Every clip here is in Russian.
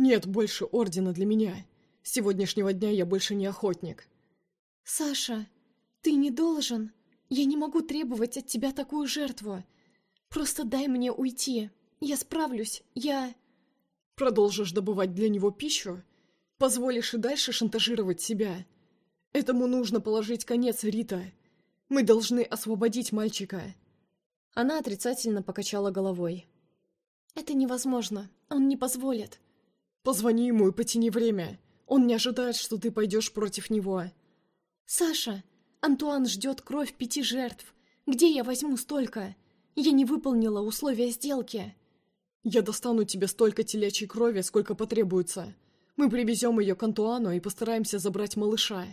Нет больше ордена для меня. С сегодняшнего дня я больше не охотник. Саша, ты не должен. Я не могу требовать от тебя такую жертву. Просто дай мне уйти. Я справлюсь. Я... Продолжишь добывать для него пищу? Позволишь и дальше шантажировать себя? Этому нужно положить конец, Рита. Мы должны освободить мальчика. Она отрицательно покачала головой. «Это невозможно. Он не позволит». «Позвони ему и потяни время. Он не ожидает, что ты пойдешь против него». «Саша, Антуан ждет кровь пяти жертв. Где я возьму столько? Я не выполнила условия сделки». «Я достану тебе столько телячьей крови, сколько потребуется. Мы привезем ее к Антуану и постараемся забрать малыша».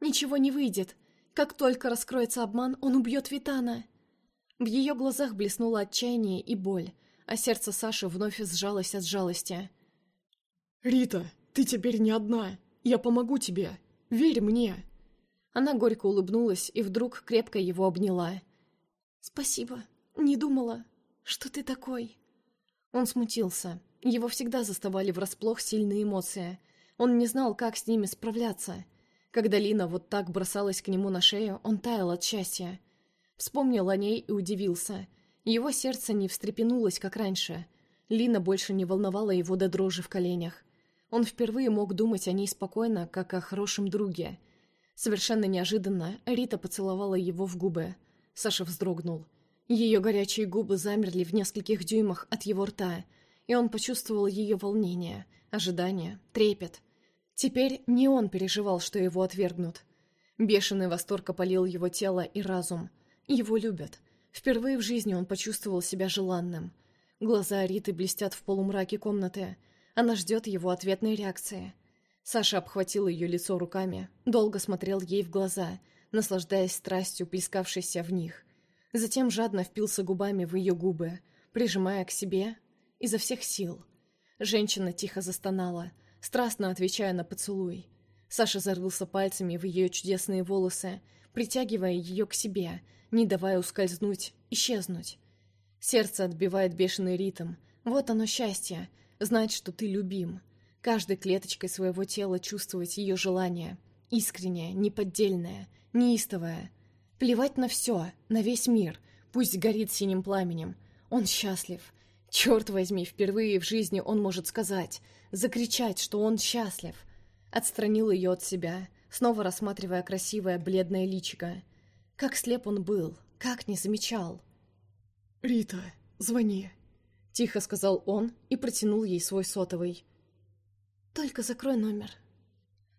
«Ничего не выйдет. Как только раскроется обман, он убьет Витана». В ее глазах блеснуло отчаяние и боль, а сердце Саши вновь сжалось от жалости. «Рита, ты теперь не одна. Я помогу тебе. Верь мне!» Она горько улыбнулась и вдруг крепко его обняла. «Спасибо. Не думала, что ты такой». Он смутился. Его всегда заставали врасплох сильные эмоции. Он не знал, как с ними справляться. Когда Лина вот так бросалась к нему на шею, он таял от счастья. Вспомнил о ней и удивился. Его сердце не встрепенулось, как раньше. Лина больше не волновала его до дрожи в коленях. Он впервые мог думать о ней спокойно, как о хорошем друге. Совершенно неожиданно Рита поцеловала его в губы. Саша вздрогнул. Ее горячие губы замерли в нескольких дюймах от его рта, и он почувствовал ее волнение, ожидание, трепет. Теперь не он переживал, что его отвергнут. Бешеный восторг опалил его тело и разум – его любят. Впервые в жизни он почувствовал себя желанным. Глаза Риты блестят в полумраке комнаты. Она ждет его ответной реакции. Саша обхватил ее лицо руками, долго смотрел ей в глаза, наслаждаясь страстью, плескавшейся в них. Затем жадно впился губами в ее губы, прижимая к себе изо всех сил. Женщина тихо застонала, страстно отвечая на поцелуй. Саша зарылся пальцами в ее чудесные волосы, притягивая ее к себе, не давая ускользнуть, исчезнуть. Сердце отбивает бешеный ритм. Вот оно счастье, знать, что ты любим. Каждой клеточкой своего тела чувствовать ее желание. Искреннее, неподдельное, неистовое. Плевать на все, на весь мир. Пусть горит синим пламенем. Он счастлив. Черт возьми, впервые в жизни он может сказать, закричать, что он счастлив. Отстранил ее от себя, снова рассматривая красивое бледное личико. Как слеп он был, как не замечал. «Рита, звони», — тихо сказал он и протянул ей свой сотовый. «Только закрой номер».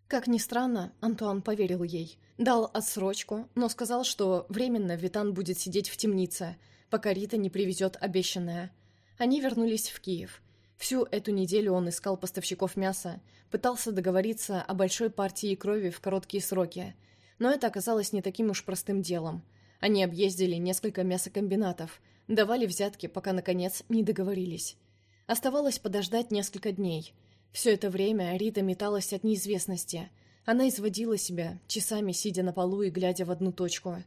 Как ни странно, Антуан поверил ей. Дал отсрочку, но сказал, что временно Витан будет сидеть в темнице, пока Рита не привезет обещанное. Они вернулись в Киев. Всю эту неделю он искал поставщиков мяса, пытался договориться о большой партии крови в короткие сроки — но это оказалось не таким уж простым делом. Они объездили несколько мясокомбинатов, давали взятки, пока, наконец, не договорились. Оставалось подождать несколько дней. Все это время Рита металась от неизвестности. Она изводила себя, часами сидя на полу и глядя в одну точку.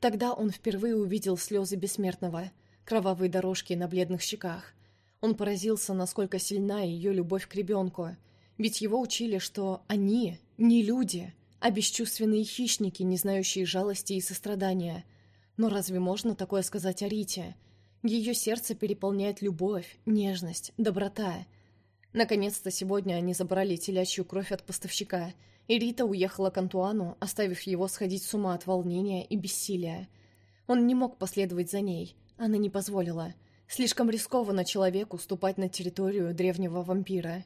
Тогда он впервые увидел слезы бессмертного, кровавые дорожки на бледных щеках. Он поразился, насколько сильна ее любовь к ребенку, ведь его учили, что они не люди — а бесчувственные хищники, не знающие жалости и сострадания. Но разве можно такое сказать о Рите? Ее сердце переполняет любовь, нежность, доброта. Наконец-то сегодня они забрали телячью кровь от поставщика, и Рита уехала к Антуану, оставив его сходить с ума от волнения и бессилия. Он не мог последовать за ней, она не позволила. Слишком рискованно человеку ступать на территорию древнего вампира.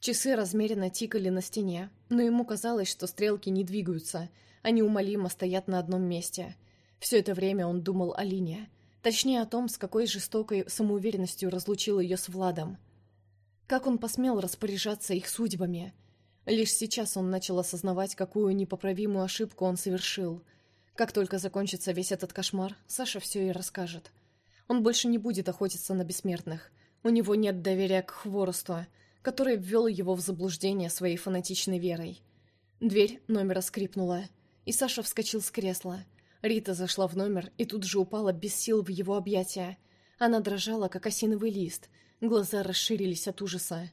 Часы размеренно тикали на стене, но ему казалось, что стрелки не двигаются, они умолимо стоят на одном месте. Все это время он думал о Лине, точнее о том, с какой жестокой самоуверенностью разлучил ее с Владом. Как он посмел распоряжаться их судьбами? Лишь сейчас он начал осознавать, какую непоправимую ошибку он совершил. Как только закончится весь этот кошмар, Саша все и расскажет. Он больше не будет охотиться на бессмертных. У него нет доверия к хворосту, который ввел его в заблуждение своей фанатичной верой. Дверь номера скрипнула, и Саша вскочил с кресла. Рита зашла в номер и тут же упала без сил в его объятия. Она дрожала, как осиновый лист, глаза расширились от ужаса.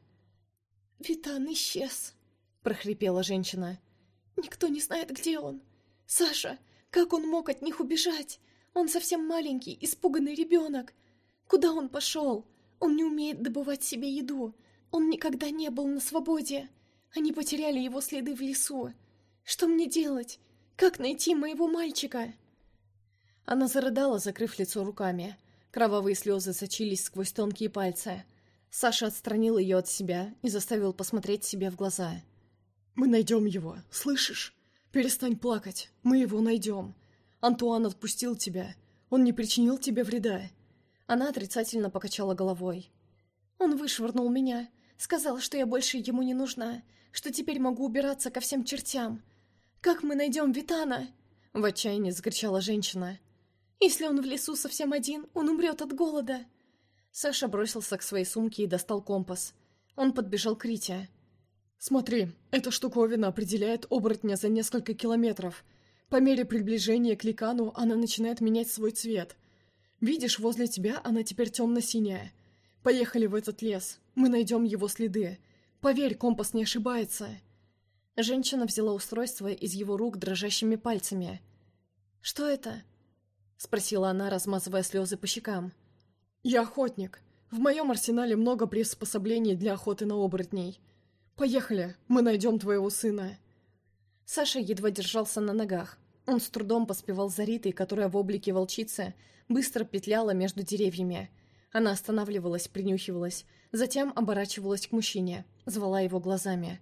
«Витан исчез», — прохрипела женщина. «Никто не знает, где он. Саша, как он мог от них убежать? Он совсем маленький, испуганный ребенок. Куда он пошел? Он не умеет добывать себе еду. Он никогда не был на свободе. Они потеряли его следы в лесу. Что мне делать? Как найти моего мальчика?» Она зарыдала, закрыв лицо руками. Кровавые слезы сочились сквозь тонкие пальцы. Саша отстранил ее от себя и заставил посмотреть себе в глаза. «Мы найдем его, слышишь? Перестань плакать, мы его найдем. Антуан отпустил тебя, он не причинил тебе вреда». Она отрицательно покачала головой. «Он вышвырнул меня, сказал, что я больше ему не нужна, что теперь могу убираться ко всем чертям. Как мы найдем Витана?» В отчаянии закричала женщина. «Если он в лесу совсем один, он умрет от голода». Саша бросился к своей сумке и достал компас. Он подбежал к Рите. «Смотри, эта штуковина определяет оборотня за несколько километров. По мере приближения к ликану она начинает менять свой цвет. Видишь, возле тебя она теперь темно-синяя. Поехали в этот лес, мы найдем его следы. Поверь, компас не ошибается». Женщина взяла устройство из его рук дрожащими пальцами. «Что это?» — спросила она, размазывая слезы по щекам. «Я охотник. В моем арсенале много приспособлений для охоты на оборотней. Поехали, мы найдем твоего сына». Саша едва держался на ногах. Он с трудом поспевал за Ритой, которая в облике волчицы быстро петляла между деревьями. Она останавливалась, принюхивалась, затем оборачивалась к мужчине, звала его глазами.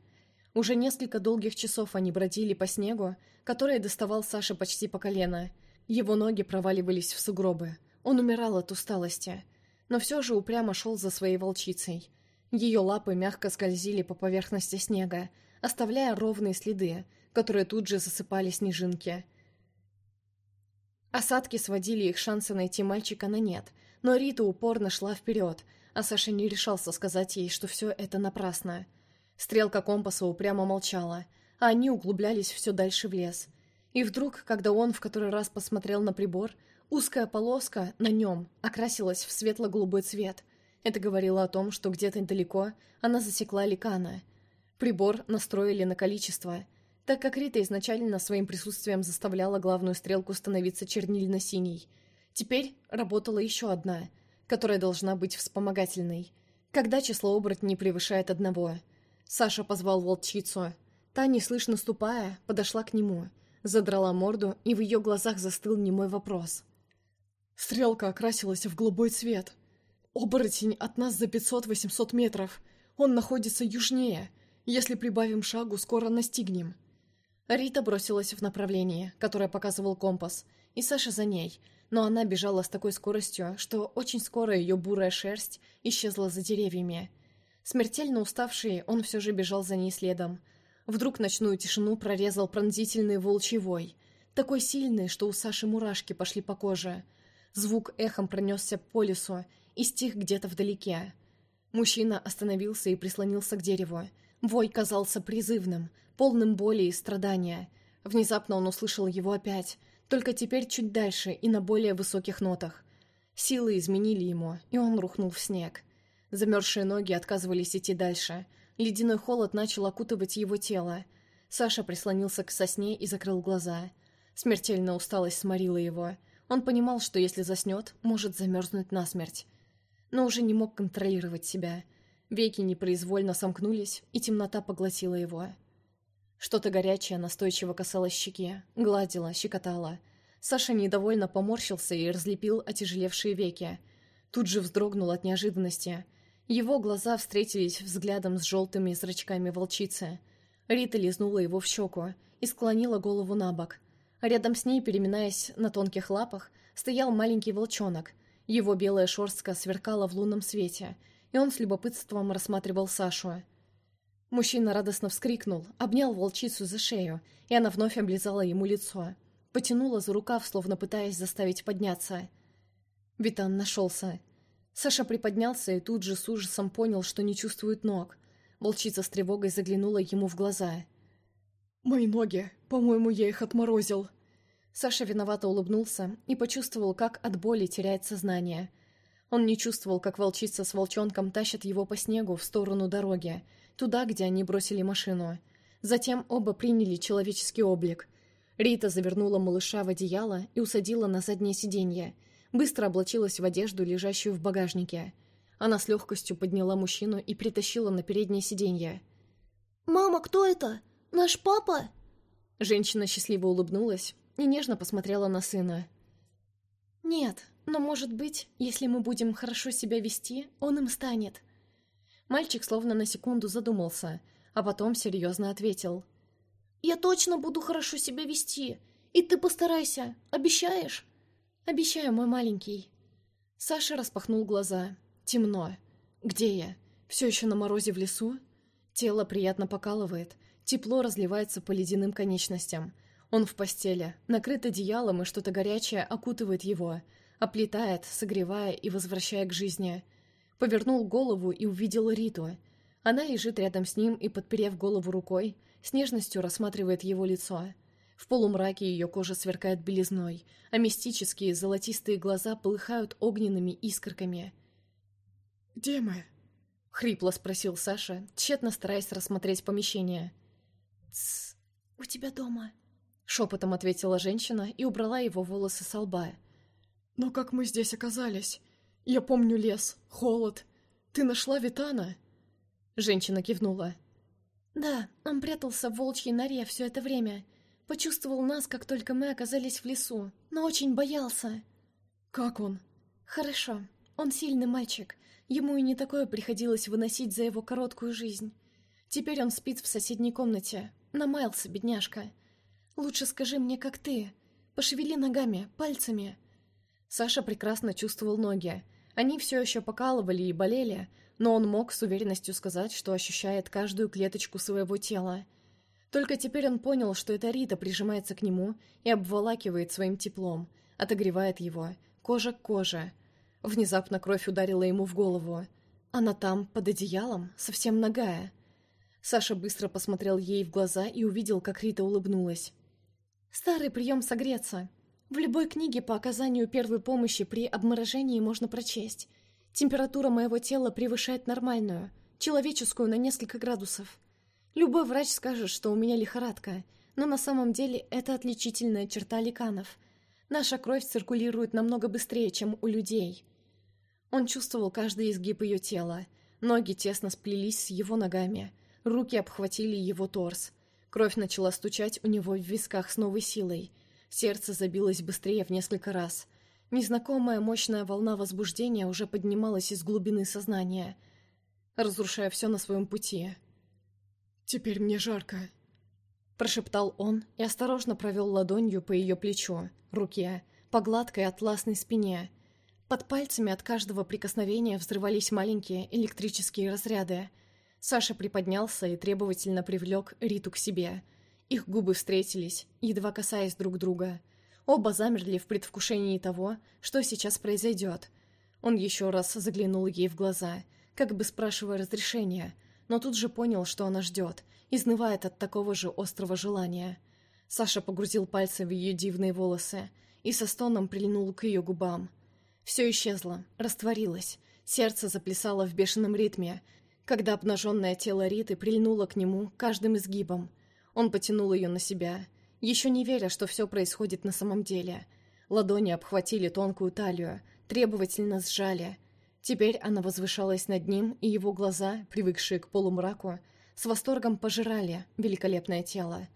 Уже несколько долгих часов они бродили по снегу, который доставал Саше почти по колено. Его ноги проваливались в сугробы. Он умирал от усталости, но все же упрямо шел за своей волчицей. Ее лапы мягко скользили по поверхности снега, оставляя ровные следы, которые тут же засыпали снежинки. Осадки сводили их шансы найти мальчика на нет, но Рита упорно шла вперед, а Саша не решался сказать ей, что все это напрасно. Стрелка компаса упрямо молчала, а они углублялись все дальше в лес. И вдруг, когда он в который раз посмотрел на прибор, Узкая полоска на нем окрасилась в светло-голубой цвет. Это говорило о том, что где-то далеко она засекла ликана. Прибор настроили на количество, так как Рита изначально своим присутствием заставляла главную стрелку становиться чернильно-синей. Теперь работала еще одна, которая должна быть вспомогательной. Когда число оборотней превышает одного. Саша позвал волчицу. Та, неслышно ступая, подошла к нему, задрала морду, и в ее глазах застыл немой вопрос. Стрелка окрасилась в голубой цвет. Оборотень от нас за 500-800 метров. Он находится южнее. Если прибавим шагу, скоро настигнем. Рита бросилась в направлении, которое показывал компас, и Саша за ней, но она бежала с такой скоростью, что очень скоро ее бурая шерсть исчезла за деревьями. Смертельно уставший, он все же бежал за ней следом. Вдруг ночную тишину прорезал пронзительный волчий вой, такой сильный, что у Саши мурашки пошли по коже — Звук эхом пронесся по лесу и стих где-то вдалеке. Мужчина остановился и прислонился к дереву. Вой казался призывным, полным боли и страдания. Внезапно он услышал его опять, только теперь чуть дальше и на более высоких нотах. Силы изменили ему, и он рухнул в снег. Замерзшие ноги отказывались идти дальше. Ледяной холод начал окутывать его тело. Саша прислонился к сосне и закрыл глаза. Смертельная усталость сморила его — он понимал, что если заснет, может замерзнуть насмерть. Но уже не мог контролировать себя. Веки непроизвольно сомкнулись, и темнота поглотила его. Что-то горячее настойчиво касалось щеки, гладило, щекотало. Саша недовольно поморщился и разлепил отяжелевшие веки. Тут же вздрогнул от неожиданности. Его глаза встретились взглядом с желтыми зрачками волчицы. Рита лизнула его в щеку и склонила голову на бок – Рядом с ней, переминаясь на тонких лапах, стоял маленький волчонок. Его белая шерстка сверкала в лунном свете, и он с любопытством рассматривал Сашу. Мужчина радостно вскрикнул, обнял волчицу за шею, и она вновь облизала ему лицо. Потянула за рукав, словно пытаясь заставить подняться. Витан нашелся. Саша приподнялся и тут же с ужасом понял, что не чувствует ног. Волчица с тревогой заглянула ему в глаза — «Мои ноги! По-моему, я их отморозил!» Саша виновато улыбнулся и почувствовал, как от боли теряет сознание. Он не чувствовал, как волчица с волчонком тащат его по снегу в сторону дороги, туда, где они бросили машину. Затем оба приняли человеческий облик. Рита завернула малыша в одеяло и усадила на заднее сиденье. Быстро облачилась в одежду, лежащую в багажнике. Она с легкостью подняла мужчину и притащила на переднее сиденье. «Мама, кто это? Наш папа?» Женщина счастливо улыбнулась и нежно посмотрела на сына. «Нет, но, может быть, если мы будем хорошо себя вести, он им станет». Мальчик словно на секунду задумался, а потом серьезно ответил. «Я точно буду хорошо себя вести, и ты постарайся, обещаешь?» «Обещаю, мой маленький». Саша распахнул глаза. Темно. Где я? Все еще на морозе в лесу? Тело приятно покалывает, тепло разливается по ледяным конечностям. Он в постели, накрыт одеялом, и что-то горячее окутывает его, оплетает, согревая и возвращая к жизни. Повернул голову и увидел Риту. Она лежит рядом с ним и, подперев голову рукой, с нежностью рассматривает его лицо. В полумраке ее кожа сверкает белизной, а мистические золотистые глаза полыхают огненными искорками. «Где мы?» — хрипло спросил Саша, тщетно стараясь рассмотреть помещение. «Тссс, у тебя дома», — шепотом ответила женщина и убрала его волосы со лба. «Но как мы здесь оказались? Я помню лес, холод. Ты нашла Витана?» Женщина кивнула. «Да, он прятался в волчьей норе все это время. Почувствовал нас, как только мы оказались в лесу, но очень боялся». «Как он?» «Хорошо. Он сильный мальчик. Ему и не такое приходилось выносить за его короткую жизнь. Теперь он спит в соседней комнате. Намаялся, бедняжка. Лучше скажи мне, как ты. Пошевели ногами, пальцами». Саша прекрасно чувствовал ноги. Они все еще покалывали и болели, но он мог с уверенностью сказать, что ощущает каждую клеточку своего тела. Только теперь он понял, что эта Рита прижимается к нему и обволакивает своим теплом, отогревает его, кожа к коже, Внезапно кровь ударила ему в голову. Она там, под одеялом, совсем нагая. Саша быстро посмотрел ей в глаза и увидел, как Рита улыбнулась. «Старый прием согреться. В любой книге по оказанию первой помощи при обморожении можно прочесть. Температура моего тела превышает нормальную, человеческую на несколько градусов. Любой врач скажет, что у меня лихорадка, но на самом деле это отличительная черта ликанов. Наша кровь циркулирует намного быстрее, чем у людей. Он чувствовал каждый изгиб ее тела. Ноги тесно сплелись с его ногами. Руки обхватили его торс. Кровь начала стучать у него в висках с новой силой. Сердце забилось быстрее в несколько раз. Незнакомая мощная волна возбуждения уже поднималась из глубины сознания, разрушая все на своем пути. «Теперь мне жарко», — прошептал он и осторожно провел ладонью по ее плечу, руке, по гладкой атласной спине — под пальцами от каждого прикосновения взрывались маленькие электрические разряды. Саша приподнялся и требовательно привлек Риту к себе. Их губы встретились, едва касаясь друг друга. Оба замерли в предвкушении того, что сейчас произойдет. Он еще раз заглянул ей в глаза, как бы спрашивая разрешения, но тут же понял, что она ждет, изнывает от такого же острого желания. Саша погрузил пальцы в ее дивные волосы и со стоном прильнул к ее губам. Все исчезло, растворилось. Сердце заплясало в бешеном ритме, когда обнаженное тело Риты прильнуло к нему каждым изгибом. Он потянул ее на себя, еще не веря, что все происходит на самом деле. Ладони обхватили тонкую талию, требовательно сжали. Теперь она возвышалась над ним, и его глаза, привыкшие к полумраку, с восторгом пожирали великолепное тело.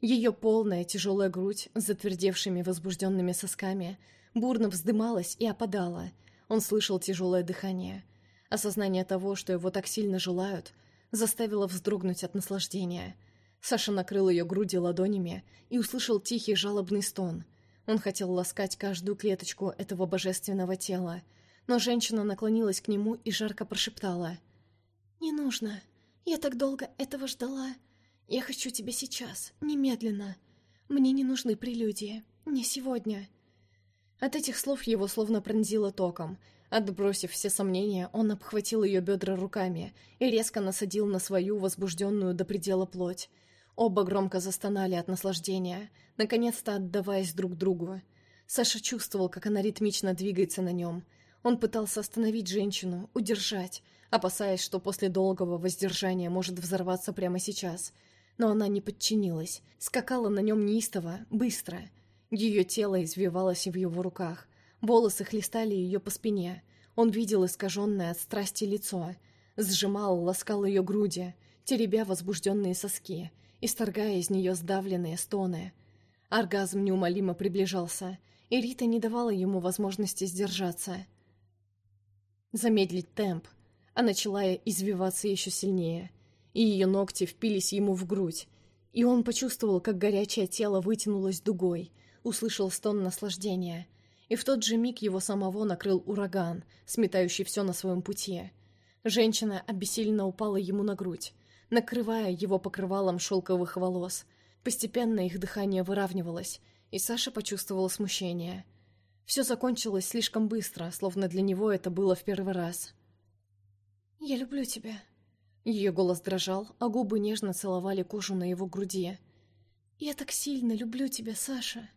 Ее полная тяжелая грудь с затвердевшими возбужденными сосками – бурно вздымалась и опадала. Он слышал тяжелое дыхание. Осознание того, что его так сильно желают, заставило вздрогнуть от наслаждения. Саша накрыл ее груди ладонями и услышал тихий жалобный стон. Он хотел ласкать каждую клеточку этого божественного тела, но женщина наклонилась к нему и жарко прошептала. «Не нужно. Я так долго этого ждала. Я хочу тебя сейчас, немедленно. Мне не нужны прелюдии. Не сегодня». От этих слов его словно пронзило током. Отбросив все сомнения, он обхватил ее бедра руками и резко насадил на свою возбужденную до предела плоть. Оба громко застонали от наслаждения, наконец-то отдаваясь друг другу. Саша чувствовал, как она ритмично двигается на нем. Он пытался остановить женщину, удержать, опасаясь, что после долгого воздержания может взорваться прямо сейчас. Но она не подчинилась, скакала на нем неистово, быстро. Ее тело извивалось в его руках, волосы хлестали ее по спине. Он видел искаженное от страсти лицо, сжимал, ласкал ее груди, теребя возбужденные соски, исторгая из нее сдавленные стоны. Оргазм неумолимо приближался, и Рита не давала ему возможности сдержаться. Замедлить темп, а начала извиваться еще сильнее, и ее ногти впились ему в грудь, и он почувствовал, как горячее тело вытянулось дугой, услышал стон наслаждения, и в тот же миг его самого накрыл ураган, сметающий все на своем пути. Женщина обессиленно упала ему на грудь, накрывая его покрывалом шелковых волос. Постепенно их дыхание выравнивалось, и Саша почувствовал смущение. Все закончилось слишком быстро, словно для него это было в первый раз. «Я люблю тебя». Ее голос дрожал, а губы нежно целовали кожу на его груди. «Я так сильно люблю тебя, Саша».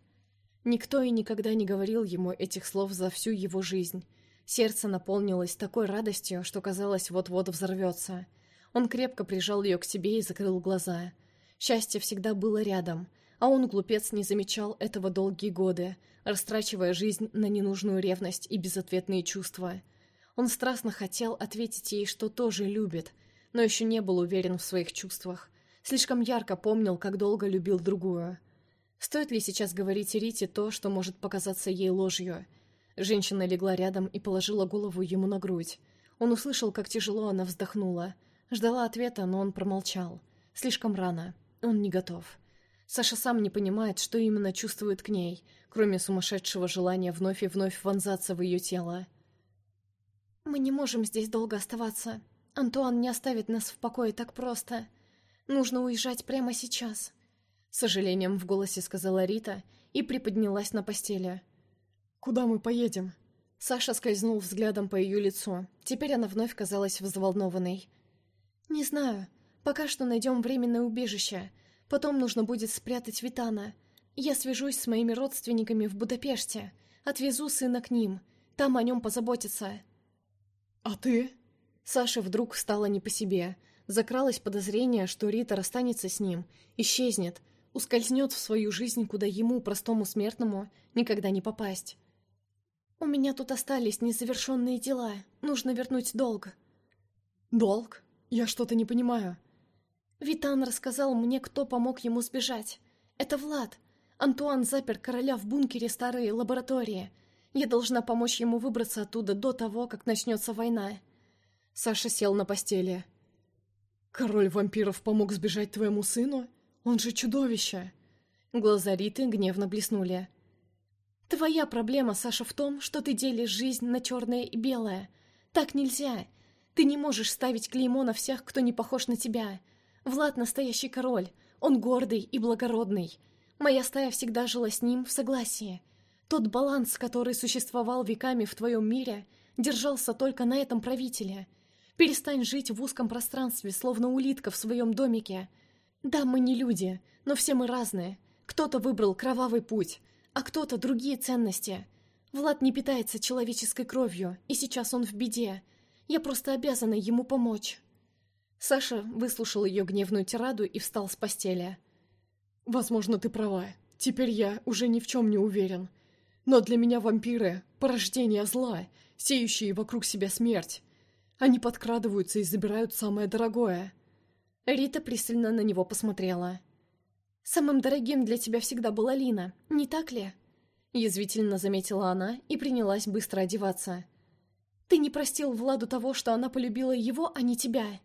Никто и никогда не говорил ему этих слов за всю его жизнь. Сердце наполнилось такой радостью, что казалось, вот-вот взорвется — он крепко прижал ее к себе и закрыл глаза. Счастье всегда было рядом, а он, глупец, не замечал этого долгие годы, растрачивая жизнь на ненужную ревность и безответные чувства. Он страстно хотел ответить ей, что тоже любит, но еще не был уверен в своих чувствах. Слишком ярко помнил, как долго любил другую. Стоит ли сейчас говорить Рите то, что может показаться ей ложью? Женщина легла рядом и положила голову ему на грудь. Он услышал, как тяжело она вздохнула — Ждала ответа, но он промолчал. Слишком рано. Он не готов. Саша сам не понимает, что именно чувствует к ней, кроме сумасшедшего желания вновь и вновь вонзаться в ее тело. «Мы не можем здесь долго оставаться. Антуан не оставит нас в покое так просто. Нужно уезжать прямо сейчас», — с сожалением в голосе сказала Рита и приподнялась на постели. «Куда мы поедем?» Саша скользнул взглядом по ее лицу. Теперь она вновь казалась взволнованной. «Не знаю. Пока что найдем временное убежище. Потом нужно будет спрятать Витана. Я свяжусь с моими родственниками в Будапеште. Отвезу сына к ним. Там о нем позаботятся». «А ты?» Саше вдруг стало не по себе. Закралось подозрение, что Рита расстанется с ним, исчезнет, ускользнет в свою жизнь, куда ему, простому смертному, никогда не попасть. «У меня тут остались незавершенные дела. Нужно вернуть долг». «Долг? «Я что-то не понимаю». Витан рассказал мне, кто помог ему сбежать. Это Влад. Антуан запер короля в бункере старой лаборатории. Я должна помочь ему выбраться оттуда до того, как начнется война. Саша сел на постели. «Король вампиров помог сбежать твоему сыну? Он же чудовище!» Глаза Риты гневно блеснули. «Твоя проблема, Саша, в том, что ты делишь жизнь на черное и белое. Так нельзя. Ты не можешь ставить клеймо на всех, кто не похож на тебя. Влад настоящий король. Он гордый и благородный. Моя стая всегда жила с ним в согласии. Тот баланс, который существовал веками в твоем мире, держался только на этом правителе. Перестань жить в узком пространстве, словно улитка в своем домике. Да, мы не люди, но все мы разные. Кто-то выбрал кровавый путь, а кто-то другие ценности. Влад не питается человеческой кровью, и сейчас он в беде. Я просто обязана ему помочь». Саша выслушал ее гневную тираду и встал с постели. «Возможно, ты права. Теперь я уже ни в чем не уверен. Но для меня вампиры — порождение зла, сеющие вокруг себя смерть. Они подкрадываются и забирают самое дорогое». Рита пристально на него посмотрела. «Самым дорогим для тебя всегда была Лина, не так ли?» Язвительно заметила она и принялась быстро одеваться. Ты не простил Владу того, что она полюбила его, а не тебя.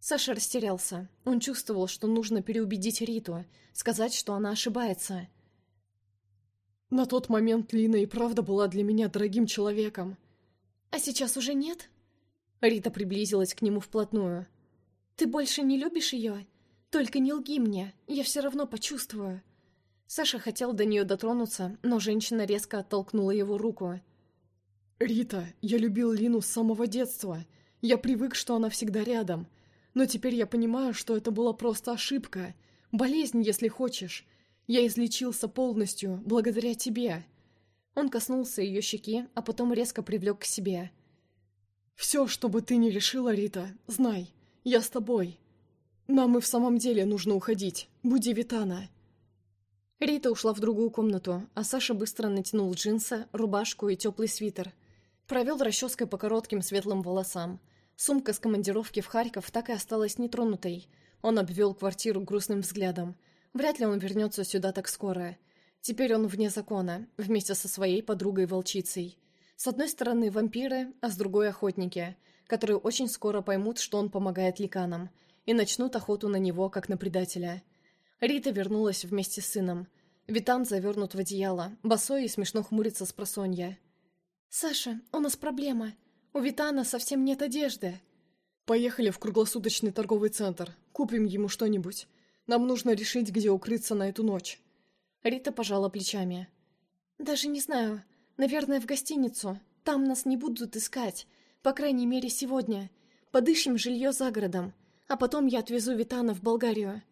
Саша растерялся. Он чувствовал, что нужно переубедить Риту, сказать, что она ошибается. На тот момент Лина и правда была для меня дорогим человеком. А сейчас уже нет? Рита приблизилась к нему вплотную. Ты больше не любишь ее? Только не лги мне, я все равно почувствую. Саша хотел до нее дотронуться, но женщина резко оттолкнула его руку. «Рита, я любил Лину с самого детства. Я привык, что она всегда рядом. Но теперь я понимаю, что это была просто ошибка. Болезнь, если хочешь. Я излечился полностью, благодаря тебе». Он коснулся ее щеки, а потом резко привлек к себе. «Все, что бы ты ни решила, Рита, знай, я с тобой. Нам и в самом деле нужно уходить. Буди Витана». Рита ушла в другую комнату, а Саша быстро натянул джинсы, рубашку и теплый свитер. Провел расческой по коротким светлым волосам. Сумка с командировки в Харьков так и осталась нетронутой. Он обвел квартиру грустным взглядом. Вряд ли он вернется сюда так скоро. Теперь он вне закона, вместе со своей подругой-волчицей. С одной стороны вампиры, а с другой охотники, которые очень скоро поймут, что он помогает ликанам, и начнут охоту на него, как на предателя. Рита вернулась вместе с сыном. Витан завернут в одеяло, босой и смешно хмурится с просонья. «Саша, у нас проблема. У Витана совсем нет одежды». «Поехали в круглосуточный торговый центр. Купим ему что-нибудь. Нам нужно решить, где укрыться на эту ночь». Рита пожала плечами. «Даже не знаю. Наверное, в гостиницу. Там нас не будут искать. По крайней мере, сегодня. Подыщем жилье за городом. А потом я отвезу Витана в Болгарию.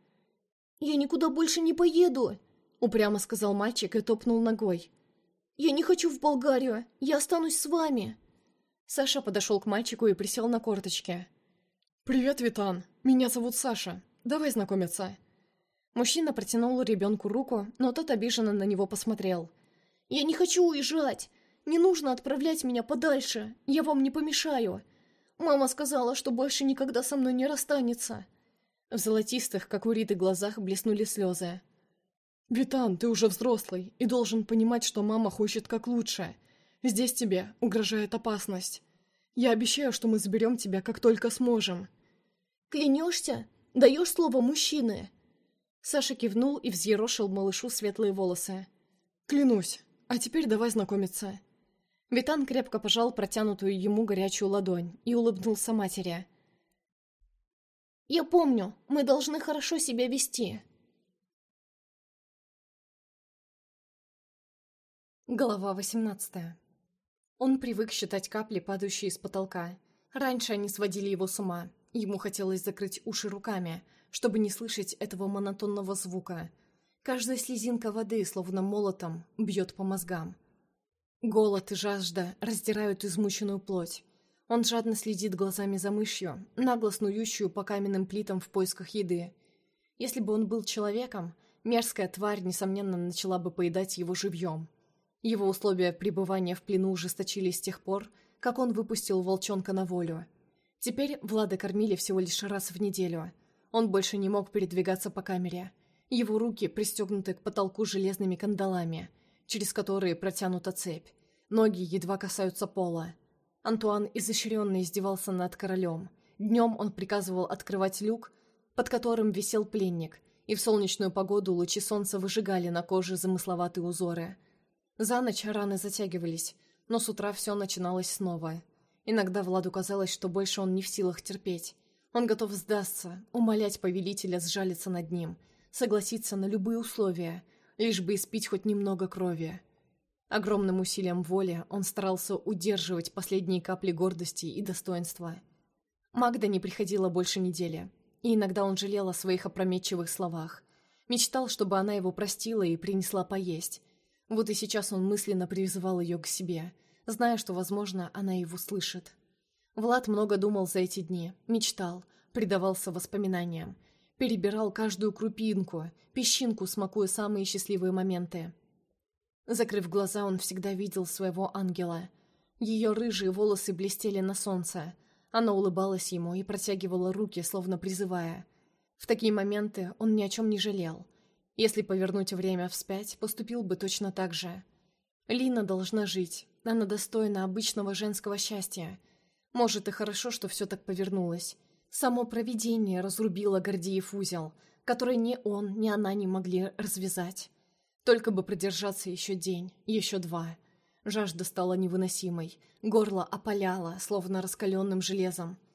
«Я никуда больше не поеду!» — упрямо сказал мальчик и топнул ногой. «Я не хочу в Болгарию! Я останусь с вами!» Саша подошел к мальчику и присел на корточки. «Привет, Витан! Меня зовут Саша. Давай знакомиться!» Мужчина протянул ребенку руку, но тот обиженно на него посмотрел. «Я не хочу уезжать! Не нужно отправлять меня подальше! Я вам не помешаю! Мама сказала, что больше никогда со мной не расстанется!» В золотистых, как у Риты, глазах блеснули слезы. «Витан, ты уже взрослый и должен понимать, что мама хочет как лучше. Здесь тебе угрожает опасность. Я обещаю, что мы заберем тебя, как только сможем». «Клянешься? Даешь слово мужчины?» Саша кивнул и взъерошил малышу светлые волосы. «Клянусь. А теперь давай знакомиться». Витан крепко пожал протянутую ему горячую ладонь и улыбнулся матери. «Я помню, мы должны хорошо себя вести». Глава 18 Он привык считать капли, падающие с потолка. Раньше они сводили его с ума. Ему хотелось закрыть уши руками, чтобы не слышать этого монотонного звука. Каждая слезинка воды, словно молотом, бьет по мозгам. Голод и жажда раздирают измученную плоть. Он жадно следит глазами за мышью, нагло снующую по каменным плитам в поисках еды. Если бы он был человеком, мерзкая тварь, несомненно, начала бы поедать его живьем. Его условия пребывания в плену ужесточились с тех пор, как он выпустил волчонка на волю. Теперь Влада кормили всего лишь раз в неделю. Он больше не мог передвигаться по камере. Его руки пристегнуты к потолку железными кандалами, через которые протянута цепь. Ноги едва касаются пола. Антуан изощренно издевался над королем. Днем он приказывал открывать люк, под которым висел пленник, и в солнечную погоду лучи солнца выжигали на коже замысловатые узоры. За ночь раны затягивались, но с утра все начиналось снова. Иногда Владу казалось, что больше он не в силах терпеть. Он готов сдаться, умолять повелителя сжалиться над ним, согласиться на любые условия, лишь бы испить хоть немного крови. Огромным усилием воли он старался удерживать последние капли гордости и достоинства. Магда не приходила больше недели, и иногда он жалел о своих опрометчивых словах. Мечтал, чтобы она его простила и принесла поесть. Вот и сейчас он мысленно призывал ее к себе, зная, что, возможно, она его слышит. Влад много думал за эти дни, мечтал, предавался воспоминаниям, перебирал каждую крупинку, песчинку, смакуя самые счастливые моменты. Закрыв глаза, он всегда видел своего ангела. Ее рыжие волосы блестели на солнце. Она улыбалась ему и протягивала руки, словно призывая. В такие моменты он ни о чем не жалел. Если повернуть время вспять, поступил бы точно так же. Лина должна жить. Она достойна обычного женского счастья. Может, и хорошо, что все так повернулось. Само провидение разрубило Гордиев узел, который ни он, ни она не могли развязать. Только бы продержаться еще день, еще два. Жажда стала невыносимой. Горло опаляло, словно раскаленным железом.